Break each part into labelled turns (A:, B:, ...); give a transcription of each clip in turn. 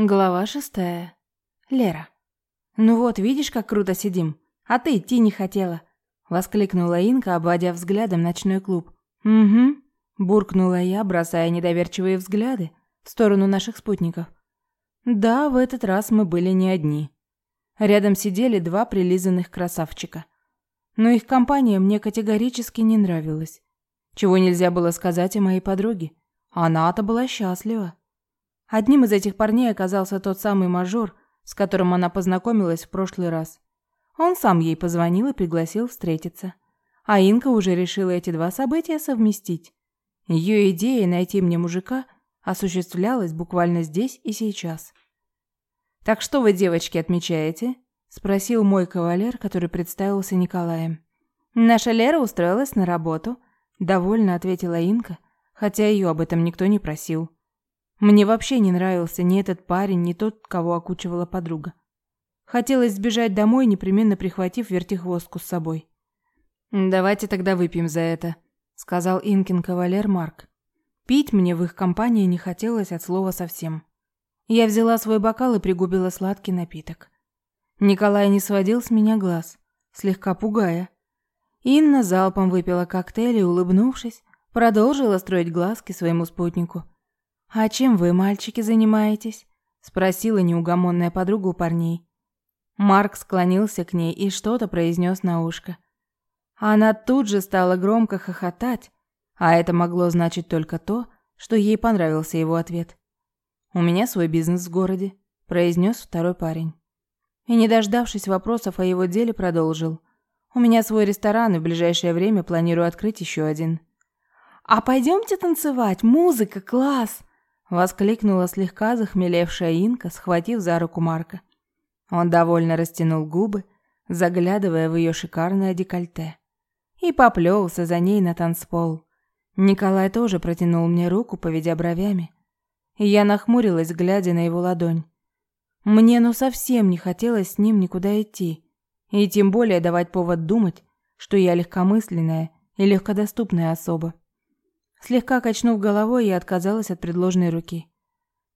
A: Глава шестая. Лера. «Ну вот, видишь, как круто сидим? А ты идти не хотела!» Воскликнула Инка, обводя взглядом ночной клуб. «Угу», – буркнула я, бросая недоверчивые взгляды в сторону наших спутников. Да, в этот раз мы были не одни. Рядом сидели два прилизанных красавчика. Но их компания мне категорически не нравилась. Чего нельзя было сказать о моей подруге. Она-то была счастлива. Одним из этих парней оказался тот самый мажор, с которым она познакомилась в прошлый раз. Он сам ей позвонил и пригласил встретиться. А Инка уже решила эти два события совместить. Ее идея найти мне мужика осуществлялась буквально здесь и сейчас. «Так что вы, девочки, отмечаете?» – спросил мой кавалер, который представился Николаем. «Наша Лера устроилась на работу», – довольно ответила Инка, хотя ее об этом никто не просил. Мне вообще не нравился ни этот парень, ни тот, кого окучивала подруга. Хотелось сбежать домой, непременно прихватив вертихвостку с собой. «Давайте тогда выпьем за это», — сказал Инкин кавалер Марк. Пить мне в их компании не хотелось от слова совсем. Я взяла свой бокал и пригубила сладкий напиток. Николай не сводил с меня глаз, слегка пугая. Инна залпом выпила коктейль и, улыбнувшись, продолжила строить глазки своему спутнику — «А чем вы, мальчики, занимаетесь?» – спросила неугомонная подруга у парней. Марк склонился к ней и что-то произнес на ушко. Она тут же стала громко хохотать, а это могло значить только то, что ей понравился его ответ. «У меня свой бизнес в городе», – произнес второй парень. И, не дождавшись вопросов о его деле, продолжил. «У меня свой ресторан, и в ближайшее время планирую открыть еще один». «А пойдемте танцевать, музыка, класс!» Воскликнула слегка захмелевшая Инка, схватив за руку Марка. Он довольно растянул губы, заглядывая в ее шикарное декольте. И поплелся за ней на танцпол. Николай тоже протянул мне руку, поведя бровями. И я нахмурилась, глядя на его ладонь. Мне ну совсем не хотелось с ним никуда идти. И тем более давать повод думать, что я легкомысленная и легкодоступная особа. Слегка качнув головой, я отказалась от предложенной руки.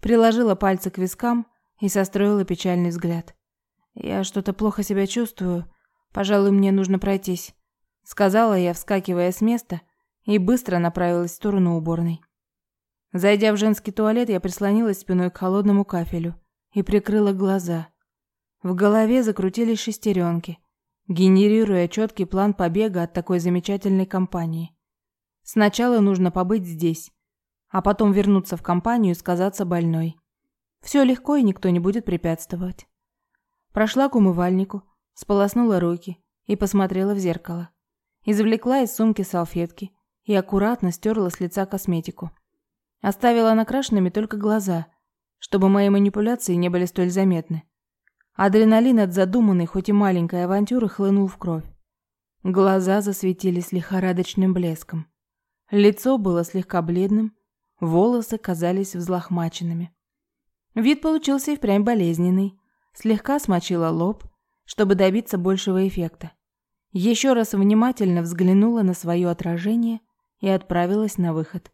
A: Приложила пальцы к вискам и состроила печальный взгляд. «Я что-то плохо себя чувствую. Пожалуй, мне нужно пройтись», — сказала я, вскакивая с места, и быстро направилась в сторону уборной. Зайдя в женский туалет, я прислонилась спиной к холодному кафелю и прикрыла глаза. В голове закрутились шестеренки, генерируя четкий план побега от такой замечательной компании. Сначала нужно побыть здесь, а потом вернуться в компанию и сказаться больной. Все легко, и никто не будет препятствовать. Прошла к умывальнику, сполоснула руки и посмотрела в зеркало. Извлекла из сумки салфетки и аккуратно стерла с лица косметику. Оставила накрашенными только глаза, чтобы мои манипуляции не были столь заметны. Адреналин от задуманной, хоть и маленькой авантюры хлынул в кровь. Глаза засветились лихорадочным блеском. Лицо было слегка бледным, волосы казались взлохмаченными. Вид получился и впрямь болезненный. Слегка смочила лоб, чтобы добиться большего эффекта. Еще раз внимательно взглянула на свое отражение и отправилась на выход.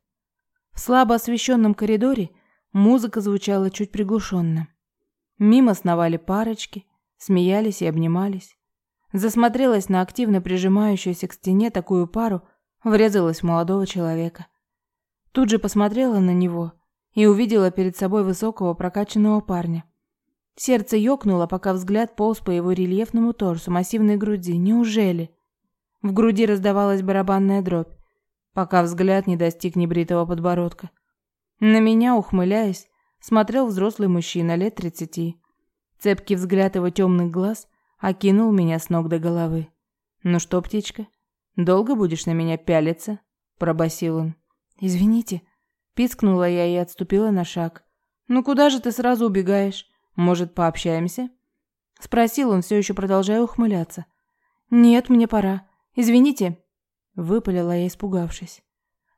A: В слабо освещенном коридоре музыка звучала чуть приглушенно. Мимо сновали парочки, смеялись и обнимались. Засмотрелась на активно прижимающуюся к стене такую пару – врезалась в молодого человека. Тут же посмотрела на него и увидела перед собой высокого прокачанного парня. Сердце ёкнуло, пока взгляд полз по его рельефному торсу, массивной груди. Неужели? В груди раздавалась барабанная дробь, пока взгляд не достиг небритого подбородка. На меня, ухмыляясь, смотрел взрослый мужчина лет тридцати. Цепкий взгляд его темных глаз окинул меня с ног до головы. «Ну что, птичка, Долго будешь на меня пялиться?» – пробасил он. «Извините», – пискнула я и отступила на шаг. «Ну куда же ты сразу убегаешь? Может, пообщаемся?» – спросил он, все еще продолжая ухмыляться. «Нет, мне пора. Извините», – выпалила я, испугавшись.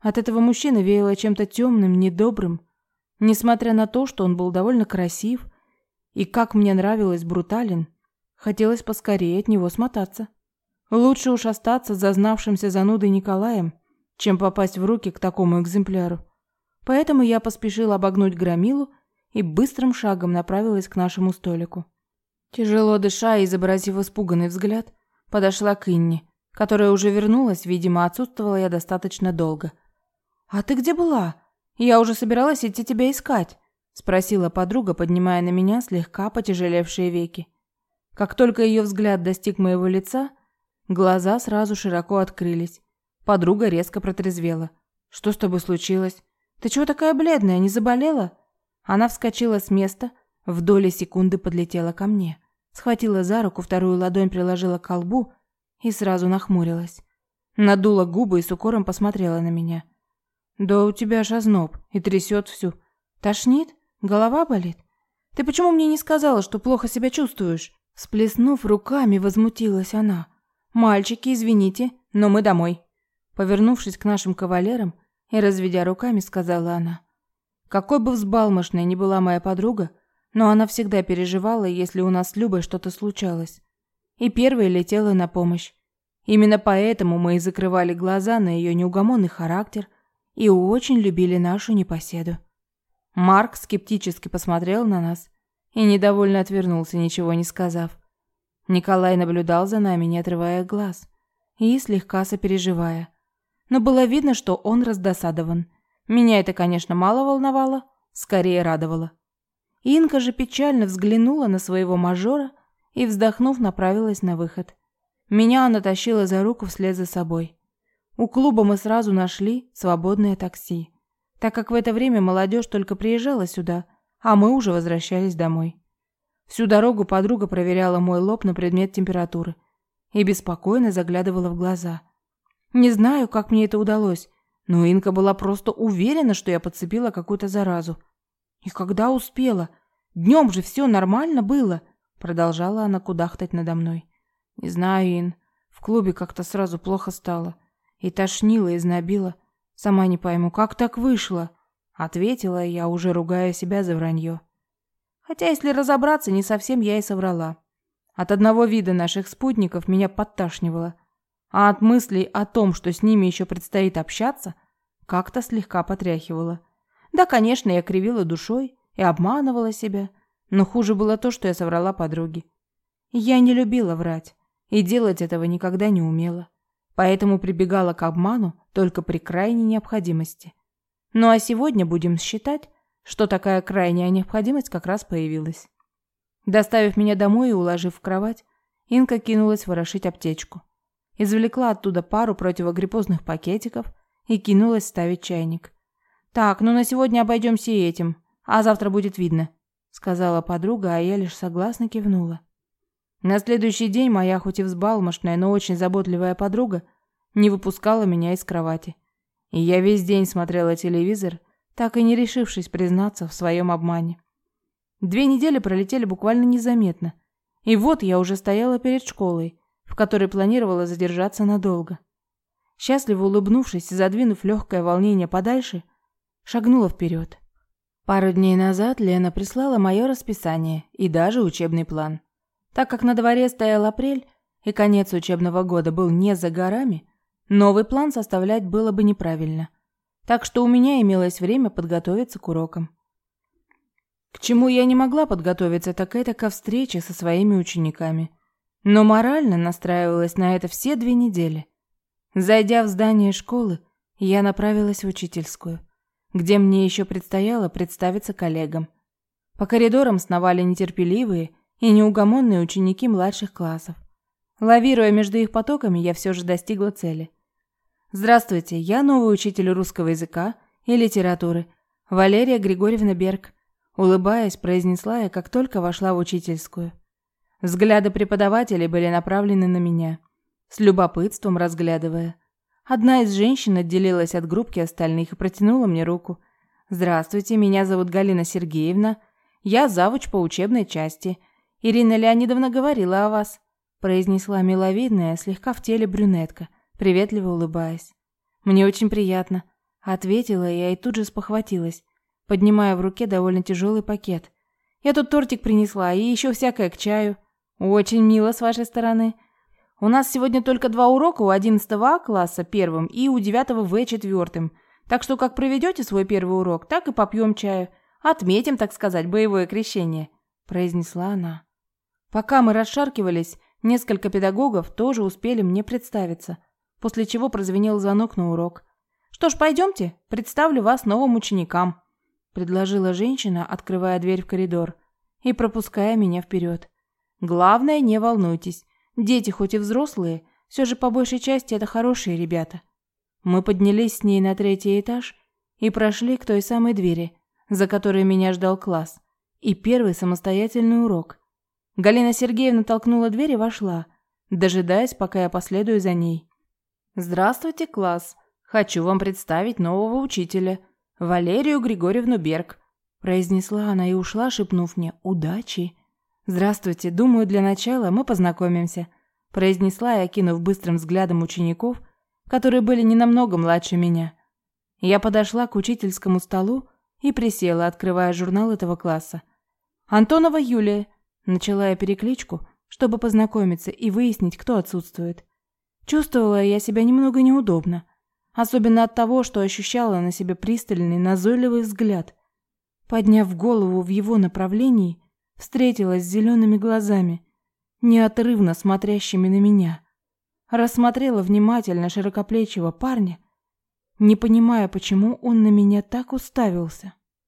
A: От этого мужчины веяло чем-то темным, недобрым, несмотря на то, что он был довольно красив и, как мне нравилось, брутален. Хотелось поскорее от него смотаться. Лучше уж остаться зазнавшимся занудой Николаем, чем попасть в руки к такому экземпляру. Поэтому я поспешила обогнуть громилу и быстрым шагом направилась к нашему столику. Тяжело дыша и изобразив испуганный взгляд, подошла к Инне, которая уже вернулась, видимо, отсутствовала я достаточно долго. «А ты где была? Я уже собиралась идти тебя искать», – спросила подруга, поднимая на меня слегка потяжелевшие веки. Как только ее взгляд достиг моего лица, глаза сразу широко открылись. Подруга резко протрезвела. «Что с тобой случилось? Ты чего такая бледная, не заболела?» Она вскочила с места, в доли секунды подлетела ко мне, схватила за руку, вторую ладонь приложила к колбу и сразу нахмурилась. Надула губы и с укором посмотрела на меня. «Да у тебя ж озноб и трясет всю. Тошнит? Голова болит? Ты почему мне не сказала, что плохо себя чувствуешь?» Сплеснув руками, возмутилась она. «Мальчики, извините, но мы домой». Повернувшись к нашим кавалерам и разведя руками, сказала она. Какой бы взбалмошной ни была моя подруга, но она всегда переживала, если у нас с Любой что-то случалось. И первой летела на помощь. Именно поэтому мы и закрывали глаза на ее неугомонный характер и очень любили нашу непоседу. Марк скептически посмотрел на нас и недовольно отвернулся, ничего не сказав. Николай наблюдал за нами, не отрывая глаз, и слегка сопереживая. Но было видно, что он раздосадован – меня это, конечно, мало волновало, скорее радовало. Инка же печально взглянула на своего мажора и, вздохнув, направилась на выход. Меня она тащила за руку вслед за собой. У клуба мы сразу нашли свободное такси, так как в это время молодежь только приезжала сюда, а мы уже возвращались домой. Всю дорогу подруга проверяла мой лоб на предмет температуры и беспокойно заглядывала в глаза. Не знаю, как мне это удалось, но Инка была просто уверена, что я подцепила какую-то заразу. И когда успела? Днем же все нормально было, продолжала она кудахтать надо мной. Не знаю, Ин, в клубе как-то сразу плохо стало. И тошнило, и знобило. Сама не пойму, как так вышло, ответила я, уже ругая себя за вранье. Хотя, если разобраться, не совсем я и соврала. От одного вида наших спутников меня подташнивало – а от мыслей о том, что с ними еще предстоит общаться, как-то слегка потряхивало. Да, конечно, я кривила душой и обманывала себя, но хуже было то, что я соврала подруге. Я не любила врать и делать этого никогда не умела, поэтому прибегала к обману только при крайней необходимости. Ну а сегодня будем считать, что такая крайняя необходимость как раз появилась. Доставив меня домой и уложив в кровать, Инка кинулась ворошить аптечку извлекла оттуда пару противогриппозных пакетиков и кинулась ставить чайник. «Так, ну на сегодня обойдемся и этим, а завтра будет видно», — сказала подруга, а я лишь согласно кивнула. На следующий день моя хоть и взбалмошная, но очень заботливая подруга не выпускала меня из кровати. И я весь день смотрела телевизор, так и не решившись признаться в своем обмане. Две недели пролетели буквально незаметно. И вот я уже стояла перед школой, в которой планировала задержаться надолго. Счастливо улыбнувшись и задвинув легкое волнение подальше, шагнула вперед. Пару дней назад Лена прислала мое расписание и даже учебный план. Так как на дворе стоял апрель и конец учебного года был не за горами, новый план составлять было бы неправильно. Так что у меня имелось время подготовиться к урокам. К чему я не могла подготовиться, так это ко встрече со своими учениками – но морально настраивалась на это все две недели. Зайдя в здание школы, я направилась в учительскую, где мне еще предстояло представиться коллегам. По коридорам сновали нетерпеливые и неугомонные ученики младших классов. Лавируя между их потоками, я все же достигла цели. Здравствуйте, я новый учитель русского языка и литературы, Валерия Григорьевна Берг. Улыбаясь, произнесла я, как только вошла в учительскую. Взгляды преподавателей были направлены на меня, с любопытством разглядывая. Одна из женщин отделилась от группки остальных и протянула мне руку. «Здравствуйте, меня зовут Галина Сергеевна. Я завуч по учебной части. Ирина Леонидовна говорила о вас», произнесла миловидная, слегка в теле брюнетка, приветливо улыбаясь. «Мне очень приятно», ответила я и тут же спохватилась, поднимая в руке довольно тяжелый пакет. «Я тут тортик принесла и еще всякое к чаю». Очень мило с вашей стороны. У нас сегодня только два урока у 11 А класса первым и у 9 В четвертым. Так что как проведете свой первый урок, так и попьем чаю. Отметим, так сказать, боевое крещение», – произнесла она. Пока мы расшаркивались, несколько педагогов тоже успели мне представиться, после чего прозвенел звонок на урок. «Что ж, пойдемте, представлю вас новым ученикам», – предложила женщина, открывая дверь в коридор и пропуская меня вперед. «Главное, не волнуйтесь. Дети хоть и взрослые, все же по большей части это хорошие ребята». Мы поднялись с ней на третий этаж и прошли к той самой двери, за которой меня ждал класс, и первый самостоятельный урок. Галина Сергеевна толкнула дверь и вошла, дожидаясь, пока я последую за ней. «Здравствуйте, класс. Хочу вам представить нового учителя, Валерию Григорьевну Берг», произнесла она и ушла, шепнув мне «Удачи». «Здравствуйте. Думаю, для начала мы познакомимся», произнесла я, окинув быстрым взглядом учеников, которые были не намного младше меня. Я подошла к учительскому столу и присела, открывая журнал этого класса. «Антонова Юлия», – начала я перекличку, чтобы познакомиться и выяснить, кто отсутствует. Чувствовала я себя немного неудобно, особенно от того, что ощущала на себе пристальный, назойливый взгляд. Подняв голову в его направлении, встретилась с зелеными глазами, неотрывно смотрящими на меня. Рассмотрела внимательно широкоплечего парня, не понимая, почему он на меня так уставился.